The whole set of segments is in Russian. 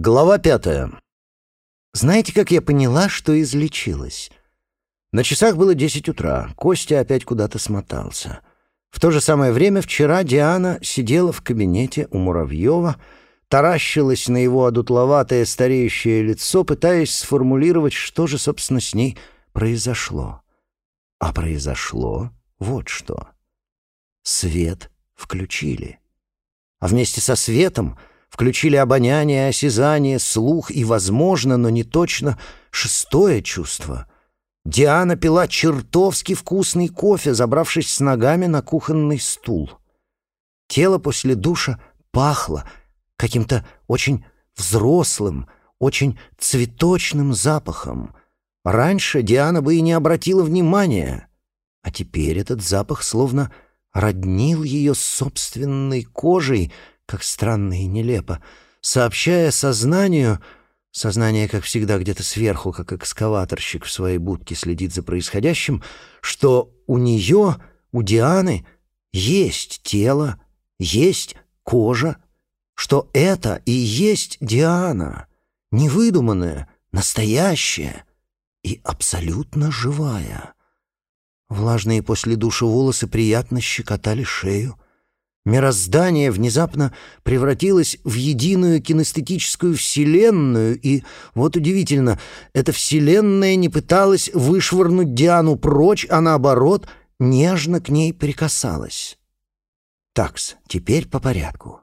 Глава пятая. Знаете, как я поняла, что излечилась? На часах было десять утра. Костя опять куда-то смотался. В то же самое время вчера Диана сидела в кабинете у Муравьева, таращилась на его одутловатое стареющее лицо, пытаясь сформулировать, что же, собственно, с ней произошло. А произошло вот что. Свет включили. А вместе со светом включили обоняние, осязание, слух и, возможно, но не точно, шестое чувство. Диана пила чертовски вкусный кофе, забравшись с ногами на кухонный стул. Тело после душа пахло каким-то очень взрослым, очень цветочным запахом. Раньше Диана бы и не обратила внимания, а теперь этот запах словно роднил ее собственной кожей — как странно и нелепо, сообщая сознанию, сознание, как всегда, где-то сверху, как экскаваторщик в своей будке следит за происходящим, что у нее, у Дианы, есть тело, есть кожа, что это и есть Диана, невыдуманная, настоящая и абсолютно живая. Влажные после душа волосы приятно щекотали шею, Мироздание внезапно превратилось в единую кинестетическую вселенную, и, вот удивительно, эта вселенная не пыталась вышвырнуть Диану прочь, а наоборот, нежно к ней прикасалась. Такс, теперь по порядку.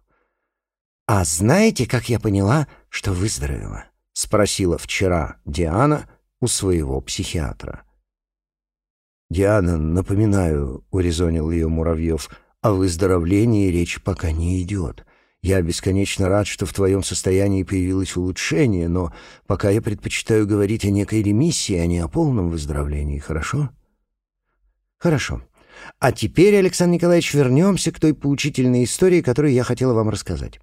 «А знаете, как я поняла, что выздоровела?» — спросила вчера Диана у своего психиатра. «Диана, напоминаю», — урезонил ее Муравьев, — о выздоровлении речь пока не идет. Я бесконечно рад, что в твоем состоянии появилось улучшение, но пока я предпочитаю говорить о некой ремиссии, а не о полном выздоровлении, хорошо? Хорошо. А теперь, Александр Николаевич, вернемся к той поучительной истории, которую я хотела вам рассказать.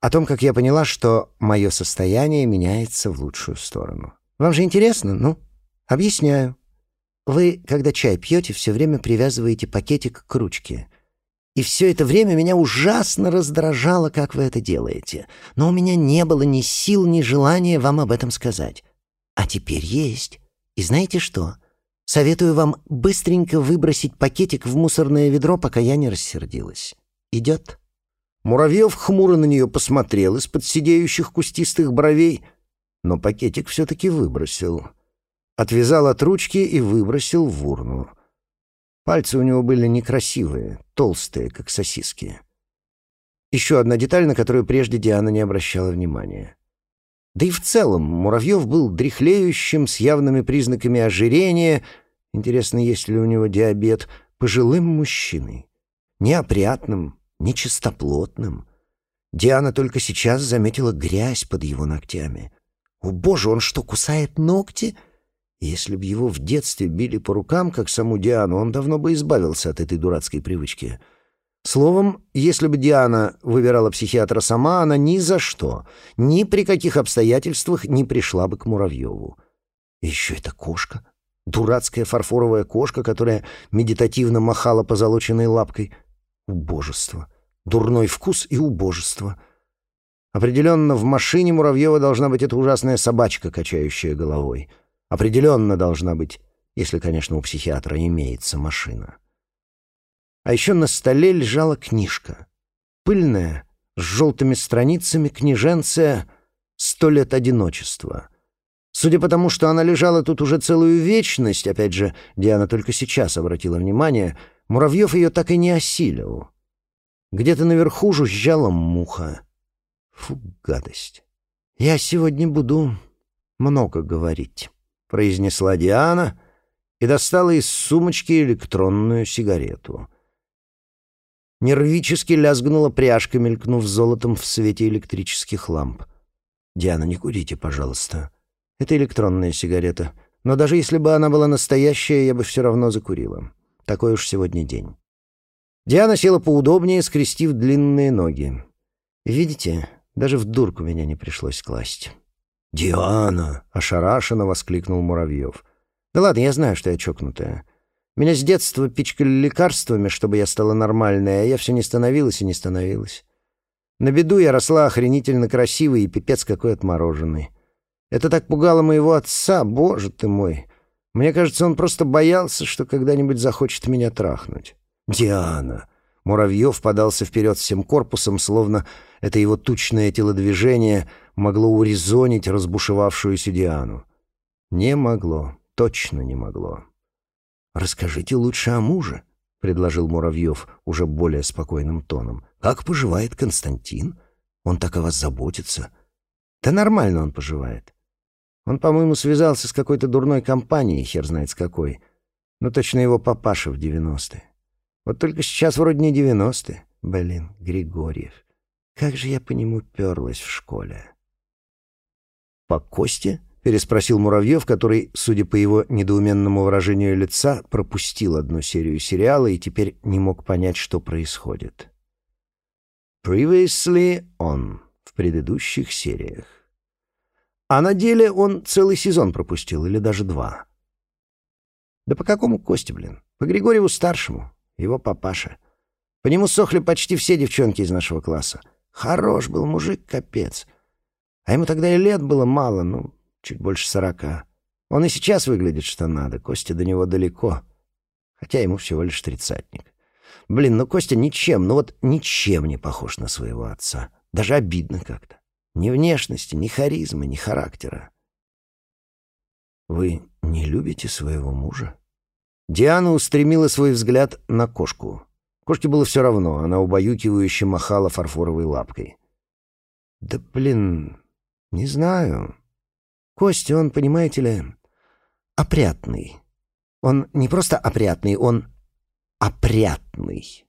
О том, как я поняла, что мое состояние меняется в лучшую сторону. Вам же интересно? Ну, объясняю. Вы, когда чай пьете, все время привязываете пакетик к ручке — и все это время меня ужасно раздражало, как вы это делаете. Но у меня не было ни сил, ни желания вам об этом сказать. А теперь есть. И знаете что? Советую вам быстренько выбросить пакетик в мусорное ведро, пока я не рассердилась. Идет?» Муравьев хмуро на нее посмотрел из-под сидеющих кустистых бровей, но пакетик все-таки выбросил. Отвязал от ручки и выбросил в урну. Пальцы у него были некрасивые, толстые, как сосиски. Еще одна деталь, на которую прежде Диана не обращала внимания. Да и в целом Муравьев был дряхлеющим, с явными признаками ожирения, интересно, есть ли у него диабет, пожилым мужчиной. Неопрятным, нечистоплотным. Диана только сейчас заметила грязь под его ногтями. «О, боже, он что, кусает ногти?» Если б его в детстве били по рукам, как саму Диану, он давно бы избавился от этой дурацкой привычки. Словом, если бы Диана выбирала психиатра сама, она ни за что, ни при каких обстоятельствах не пришла бы к Муравьеву. Еще эта кошка, дурацкая фарфоровая кошка, которая медитативно махала позолоченной лапкой. Убожество. Дурной вкус и убожество. Определенно, в машине Муравьева должна быть эта ужасная собачка, качающая головой. Определенно должна быть, если, конечно, у психиатра имеется машина. А еще на столе лежала книжка. Пыльная, с желтыми страницами, книженция «Сто лет одиночества». Судя по тому, что она лежала тут уже целую вечность, опять же, Диана только сейчас обратила внимание, Муравьев ее так и не осилил. Где-то наверху жужжала муха. Фу, гадость. Я сегодня буду много говорить произнесла Диана и достала из сумочки электронную сигарету. Нервически лязгнула пряжка, мелькнув золотом в свете электрических ламп. «Диана, не курите, пожалуйста. Это электронная сигарета. Но даже если бы она была настоящая, я бы все равно закурила. Такой уж сегодня день». Диана села поудобнее, скрестив длинные ноги. «Видите, даже в дурку меня не пришлось класть». «Диана!» — ошарашенно воскликнул Муравьев. «Да ладно, я знаю, что я чокнутая. Меня с детства пичкали лекарствами, чтобы я стала нормальной, а я все не становилась и не становилась. На беду я росла охренительно красивой и пипец какой отмороженный. Это так пугало моего отца, боже ты мой. Мне кажется, он просто боялся, что когда-нибудь захочет меня трахнуть. Диана. Муравьев подался вперед всем корпусом, словно это его тучное телодвижение могло урезонить разбушевавшуюся Диану. Не могло, точно не могло. «Расскажите лучше о муже», — предложил Муравьев уже более спокойным тоном. «Как поживает Константин? Он так о вас заботится». «Да нормально он поживает. Он, по-моему, связался с какой-то дурной компанией, хер знает с какой. Ну, точно его папаша в девяностые. Вот только сейчас вроде не девяностые. Блин, Григорьев. Как же я по нему перлась в школе. «По Косте?» — переспросил Муравьев, который, судя по его недоуменному выражению лица, пропустил одну серию сериала и теперь не мог понять, что происходит. «Previously on» — в предыдущих сериях. А на деле он целый сезон пропустил, или даже два. Да по какому Косте, блин? По Григорьеву-старшему, его папаша. По нему сохли почти все девчонки из нашего класса. Хорош был мужик, капец. А ему тогда и лет было мало, ну, чуть больше сорока. Он и сейчас выглядит, что надо. Костя до него далеко. Хотя ему всего лишь тридцатник. Блин, ну Костя ничем, ну вот ничем не похож на своего отца. Даже обидно как-то. Ни внешности, ни харизмы, ни характера. «Вы не любите своего мужа?» Диана устремила свой взгляд на кошку. Кошке было все равно, она убаюкивающе махала фарфоровой лапкой. «Да блин, не знаю. Костя, он, понимаете ли, опрятный. Он не просто опрятный, он опрятный».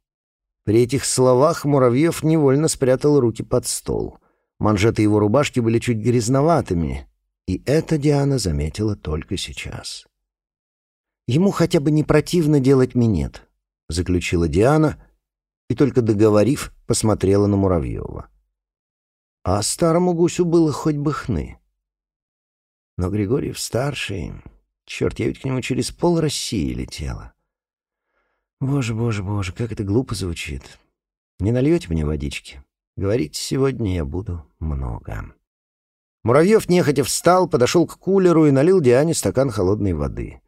При этих словах Муравьев невольно спрятал руки под стол. Манжеты его рубашки были чуть грязноватыми, и это Диана заметила только сейчас. «Ему хотя бы не противно делать минет», — заключила Диана, и только договорив, посмотрела на Муравьева. А старому гусю было хоть бы хны. Но Григорьев старший... Черт, я ведь к нему через пол России летела. Боже, боже, боже, как это глупо звучит. Не нальете мне водички? Говорить сегодня я буду много. Муравьев нехотя встал, подошел к кулеру и налил Диане стакан холодной воды.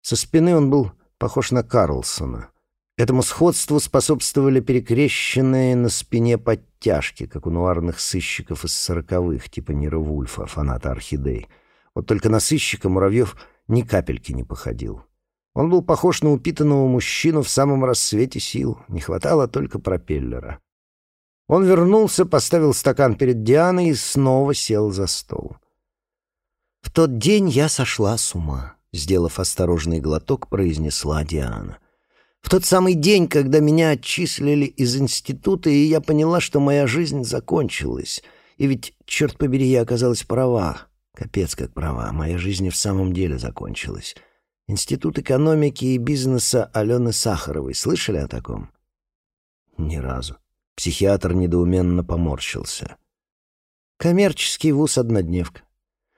Со спины он был похож на Карлсона. Этому сходству способствовали перекрещенные на спине подтяжки, как у нуарных сыщиков из сороковых, типа Нира Вульфа, фаната орхидей. Вот только на сыщика Муравьев ни капельки не походил. Он был похож на упитанного мужчину в самом рассвете сил. Не хватало только пропеллера. Он вернулся, поставил стакан перед Дианой и снова сел за стол. «В тот день я сошла с ума», — сделав осторожный глоток, произнесла Диана. «В тот самый день, когда меня отчислили из института, и я поняла, что моя жизнь закончилась. И ведь, черт побери, я оказалась права. Капец как права, моя жизнь в самом деле закончилась. Институт экономики и бизнеса Алены Сахаровой. Слышали о таком?» «Ни разу», Психиатр недоуменно поморщился. «Коммерческий вуз-однодневка.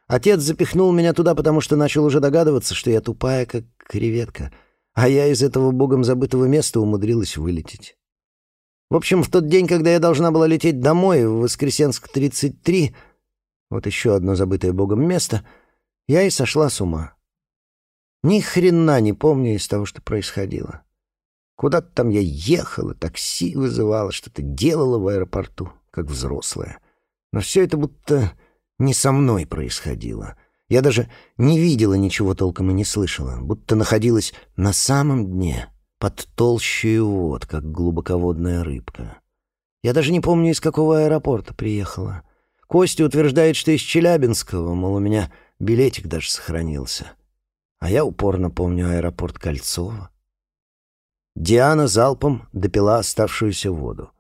Отец запихнул меня туда, потому что начал уже догадываться, что я тупая, как креветка, а я из этого богом забытого места умудрилась вылететь. В общем, в тот день, когда я должна была лететь домой, в Воскресенск-33, вот еще одно забытое богом место, я и сошла с ума. Ни хрена не помню из того, что происходило. Куда-то там я ехала, такси вызывала, что-то делала в аэропорту, как взрослая. Но все это будто не со мной происходило. Я даже не видела ничего толком и не слышала, будто находилась на самом дне, под толщей вод, как глубоководная рыбка. Я даже не помню, из какого аэропорта приехала. Костя утверждает, что из Челябинского, мол, у меня билетик даже сохранился. А я упорно помню аэропорт Кольцово. Диана залпом допила оставшуюся воду.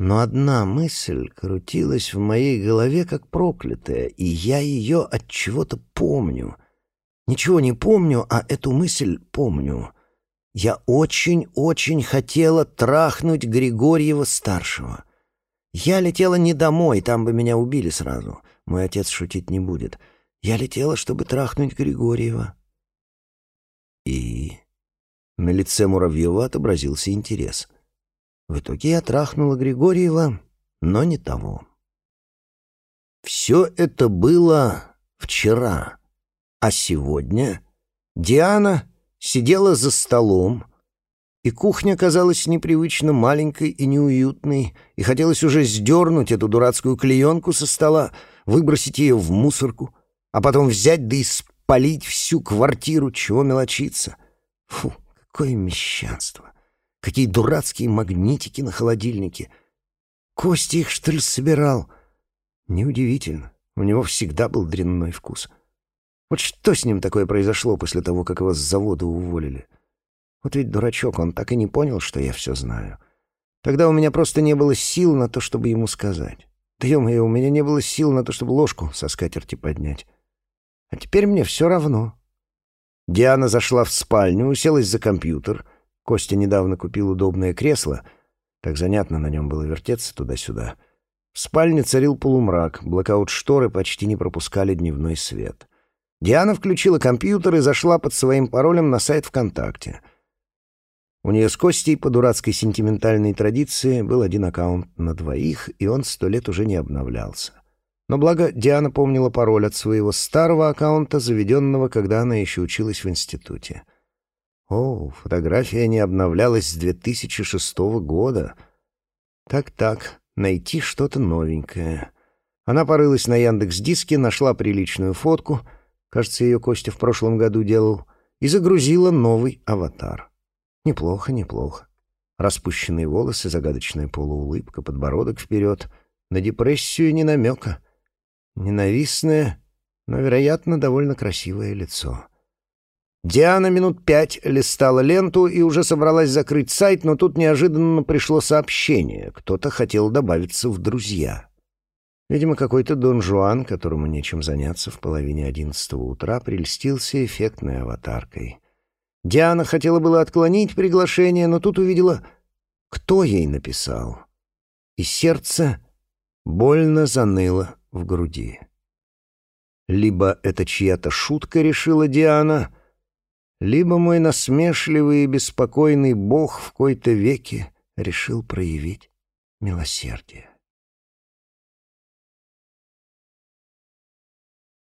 Но одна мысль крутилась в моей голове как проклятая, и я ее от чего-то помню. Ничего не помню, а эту мысль помню. Я очень-очень хотела трахнуть Григорьева-старшего. Я летела не домой, там бы меня убили сразу. Мой отец шутить не будет. Я летела, чтобы трахнуть Григорьева. И на лице Муравьева отобразился интерес. В итоге я трахнула Григорьева, но не того. Все это было вчера, а сегодня Диана сидела за столом, и кухня казалась непривычно маленькой и неуютной, и хотелось уже сдернуть эту дурацкую клеенку со стола, выбросить ее в мусорку, а потом взять да и спалить всю квартиру, чего мелочиться. Фу, какое мещанство! Какие дурацкие магнитики на холодильнике! Кости их, что ли, собирал? Неудивительно, у него всегда был дрянной вкус. Вот что с ним такое произошло после того, как его с завода уволили? — вот ведь дурачок, он так и не понял, что я все знаю. Тогда у меня просто не было сил на то, чтобы ему сказать. Да ё-моё, у меня не было сил на то, чтобы ложку со скатерти поднять. А теперь мне все равно. Диана зашла в спальню, уселась за компьютер. Костя недавно купил удобное кресло. Так занятно на нем было вертеться туда-сюда. В спальне царил полумрак, блокаут-шторы почти не пропускали дневной свет. Диана включила компьютер и зашла под своим паролем на сайт ВКонтакте — у нее с Костей по дурацкой сентиментальной традиции был один аккаунт на двоих, и он сто лет уже не обновлялся. Но благо Диана помнила пароль от своего старого аккаунта, заведенного, когда она еще училась в институте. О, фотография не обновлялась с 2006 года. Так-так, найти что-то новенькое. Она порылась на Яндекс-диске, нашла приличную фотку, кажется, ее Костя в прошлом году делал, и загрузила новый аватар. Неплохо, неплохо. Распущенные волосы, загадочная полуулыбка, подбородок вперед. На депрессию не намека. Ненавистное, но, вероятно, довольно красивое лицо. Диана минут пять листала ленту и уже собралась закрыть сайт, но тут неожиданно пришло сообщение. Кто-то хотел добавиться в друзья. Видимо, какой-то Дон Жуан, которому нечем заняться в половине одиннадцатого утра, прельстился эффектной аватаркой — Диана хотела было отклонить приглашение, но тут увидела, кто ей написал. И сердце больно заныло в груди. Либо это чья-то шутка, решила Диана, либо мой насмешливый и беспокойный бог в кои-то веке решил проявить милосердие.